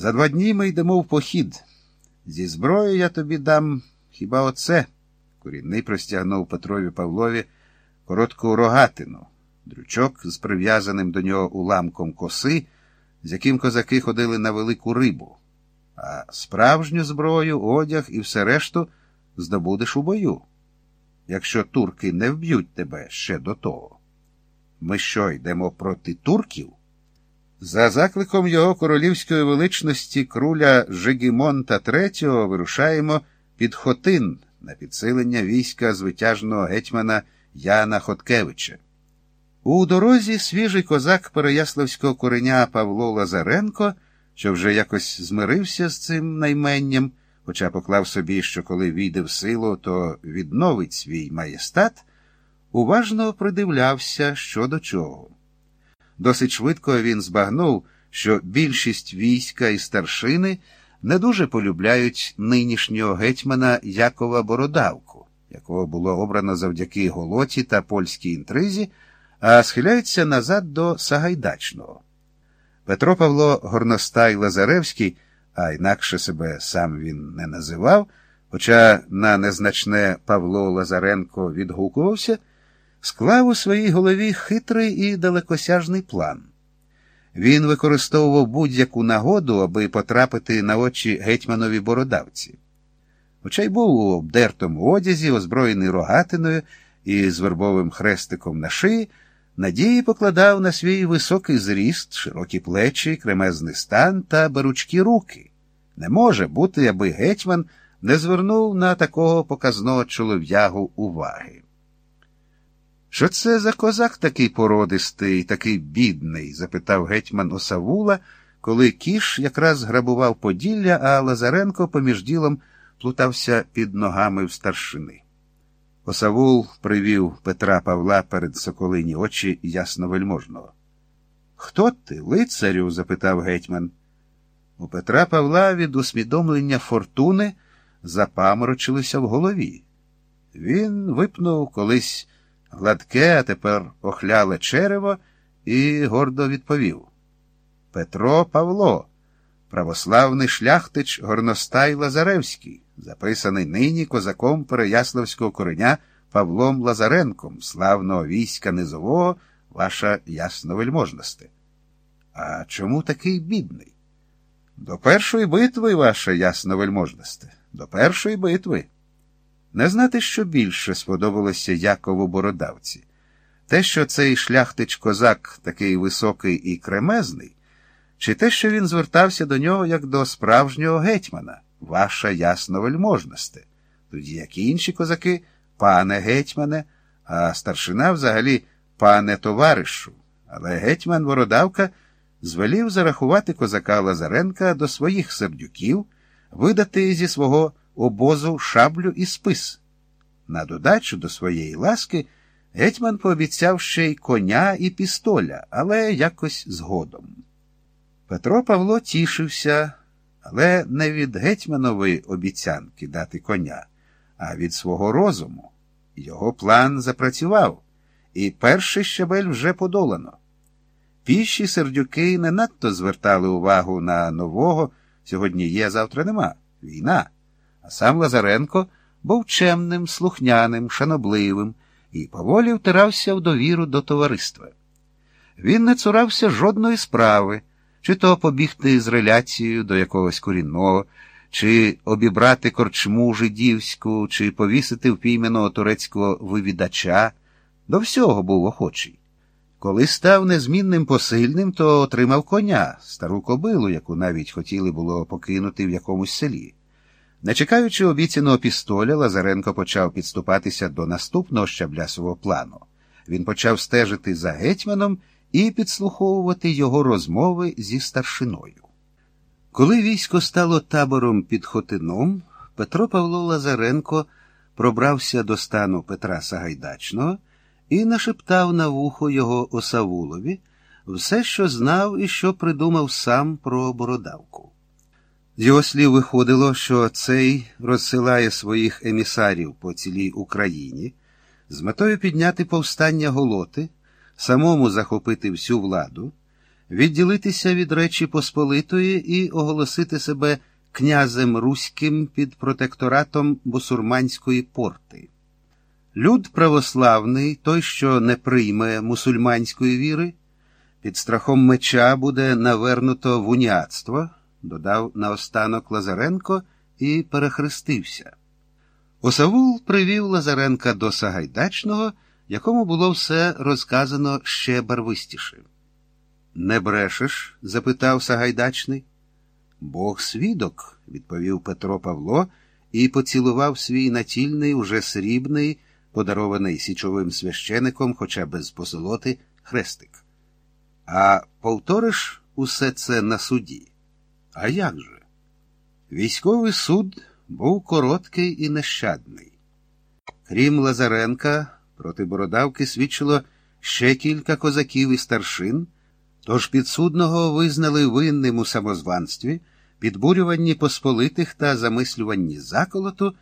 За два дні ми йдемо в похід. Зі зброєю я тобі дам хіба оце? Корінний простягнув Петрові Павлові коротку рогатину, дрючок з прив'язаним до нього уламком коси, з яким козаки ходили на велику рибу, а справжню зброю, одяг і все решту здобудеш у бою. Якщо турки не вб'ють тебе ще до того. Ми що, йдемо проти турків? За закликом його королівської величності круля Жигімонта III вирушаємо під Хотин на підсилення війська звитяжного гетьмана Яна Хоткевича. У дорозі свіжий козак Переяславського кореня Павло Лазаренко, що вже якось змирився з цим найменням, хоча поклав собі, що коли війде в силу, то відновить свій маєстат, уважно придивлявся що до чого. Досить швидко він збагнув, що більшість війська і старшини не дуже полюбляють нинішнього гетьмана Якова Бородавку, якого було обрано завдяки голоті та польській інтризі, а схиляються назад до Сагайдачного. Петро Павло Горностай Лазаревський, а інакше себе сам він не називав, хоча на незначне Павло Лазаренко відгукувався склав у своїй голові хитрий і далекосяжний план. Він використовував будь-яку нагоду, аби потрапити на очі гетьманові бородавці. Хоча й був у обдертому одязі, озброєний рогатиною і з вербовим хрестиком на шиї, надії покладав на свій високий зріст, широкі плечі, кремезний стан та беручкі руки. Не може бути, аби гетьман не звернув на такого показного чолов'ягу уваги. Що це за козак такий породистий, такий бідний? запитав гетьман Осавула, коли кіш якраз грабував Поділля, а Лазаренко поміж ділом плутався під ногами в старшини. Осавул привів Петра Павла перед соколині очі ясновельможного. Хто ти, лицарю? запитав гетьман. У Петра Павла від усвідомлення фортуни запаморочилося в голові. Він випнув колись гладке, а тепер охляле черево, і гордо відповів Петро Павло, православний шляхтич Горностай Лазаревський, записаний нині козаком Переяславського кореня Павлом Лазаренком, славного війська низового, ваша ясновельможносте. А чому такий бідний? До першої битви, ваша ясновельможносте, до першої битви. Не знати, що більше сподобалося Якову бородавці. Те, що цей шляхтич козак такий високий і кремезний, чи те, що він звертався до нього як до справжнього гетьмана, ваша ясновельможносте, тоді як і інші козаки, пане гетьмане, а старшина взагалі пане товаришу. Але гетьман Бородавка звелів зарахувати козака Лазаренка до своїх сердюків, видати зі свого обозу шаблю і спис. На додачу до своєї ласки гетьман пообіцяв ще й коня і пістоля, але якось згодом. Петро Павло тішився, але не від гетьманової обіцянки дати коня, а від свого розуму. Його план запрацював, і перший щабель вже подолано. Піші сердюки не надто звертали увагу на нового сьогодні є, завтра нема війна. А сам Лазаренко був чемним, слухняним, шанобливим і поволі втирався в довіру до товариства. Він не цурався жодної справи, чи то побігти з реляцією до якогось корінного, чи обібрати корчму жидівську, чи повісити впійманого турецького вивідача. До всього був охочий. Коли став незмінним посильним, то отримав коня, стару кобилу, яку навіть хотіли було покинути в якомусь селі. Не чекаючи обіцяного пістоля, Лазаренко почав підступатися до наступного щабля свого плану. Він почав стежити за гетьманом і підслуховувати його розмови зі старшиною. Коли військо стало табором під Хотином, Петро Павло Лазаренко пробрався до стану Петра Сагайдачного і нашептав на вухо його Осавулові все, що знав і що придумав сам про бородавку. З його слів виходило, що цей розсилає своїх емісарів по цілій Україні з метою підняти повстання голоти, самому захопити всю владу, відділитися від Речі Посполитої і оголосити себе князем Руським під протекторатом бусурманської порти. Люд православний, той, що не прийме мусульманської віри, під страхом меча буде навернуто в уніатство, додав наостанок Лазаренко і перехрестився. Осавул привів Лазаренка до Сагайдачного, якому було все розказано ще барвистіше. Не брешеш? запитав Сагайдачний. Бог свідок, відповів Петро Павло і поцілував свій натільний, уже срібний, подарований січовим священиком, хоча без позолоти, хрестик. А повториш усе це на суді? А як же? Військовий суд був короткий і нещадний. Крім Лазаренка, проти бородавки свідчило ще кілька козаків і старшин, тож підсудного визнали винним у самозванстві, підбурюванні посполитих та замислюванні заколоту